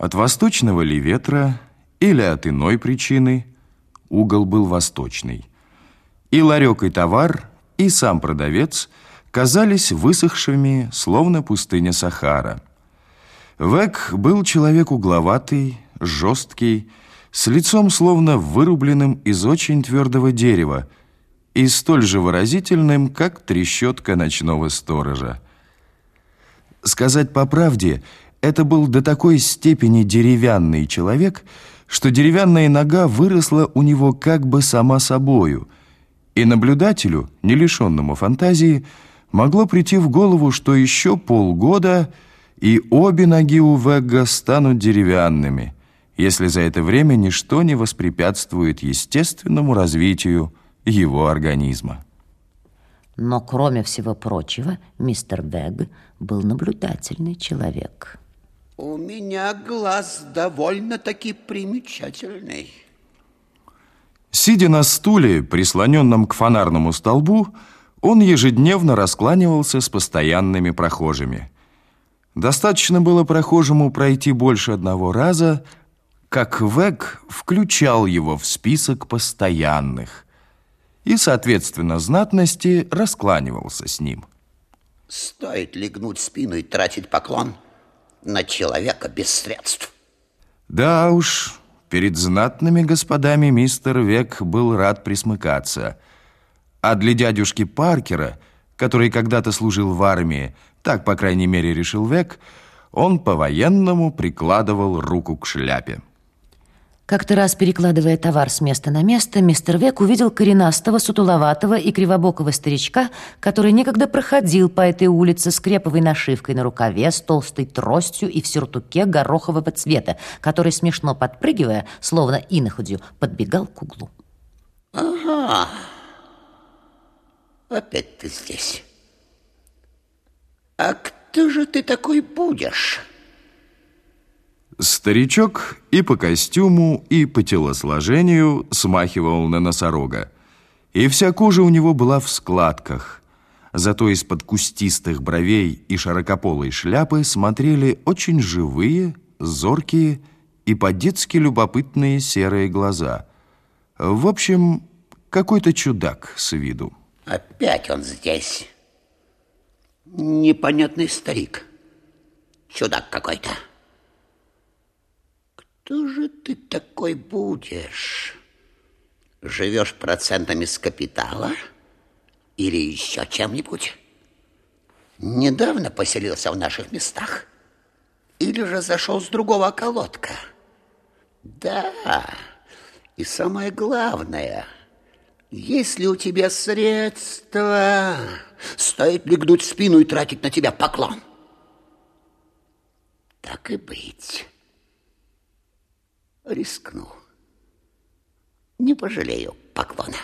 От восточного ли ветра или от иной причины угол был восточный. И ларек, и товар, и сам продавец казались высохшими, словно пустыня Сахара. Век был человек угловатый, жесткий, с лицом словно вырубленным из очень твердого дерева и столь же выразительным, как трещотка ночного сторожа. Сказать по правде, это был до такой степени деревянный человек, что деревянная нога выросла у него как бы сама собою, и наблюдателю, не лишенному фантазии, могло прийти в голову, что еще полгода и обе ноги у Вегга станут деревянными, если за это время ничто не воспрепятствует естественному развитию его организма. Но, кроме всего прочего, мистер Вегг был наблюдательный человек. У меня глаз довольно-таки примечательный. Сидя на стуле, прислоненном к фонарному столбу, он ежедневно раскланивался с постоянными прохожими. Достаточно было прохожему пройти больше одного раза, как Вэг включал его в список постоянных и, соответственно, знатности раскланивался с ним. Стоит ли гнуть спину и тратить поклон на человека без средств? Да уж, перед знатными господами мистер Век был рад присмыкаться. А для дядюшки Паркера, который когда-то служил в армии, так, по крайней мере, решил Век, он по-военному прикладывал руку к шляпе. Как-то раз, перекладывая товар с места на место, мистер Век увидел коренастого, сутуловатого и кривобокого старичка, который некогда проходил по этой улице с креповой нашивкой на рукаве, с толстой тростью и в сюртуке горохового цвета, который, смешно подпрыгивая, словно иноходью, подбегал к углу. Ага, опять ты здесь. А кто же ты такой будешь? Старичок и по костюму, и по телосложению смахивал на носорога. И вся кожа у него была в складках. Зато из-под кустистых бровей и широкополой шляпы смотрели очень живые, зоркие и по-детски любопытные серые глаза. В общем, какой-то чудак с виду. Опять он здесь. Непонятный старик. Чудак какой-то. Кто же ты такой будешь? Живешь процентами с капитала или еще чем-нибудь? Недавно поселился в наших местах? Или же зашел с другого околотка? Да, и самое главное, есть ли у тебя средства, стоит ли гнуть спину и тратить на тебя поклон? Так и быть рискну. Не пожалею поклона.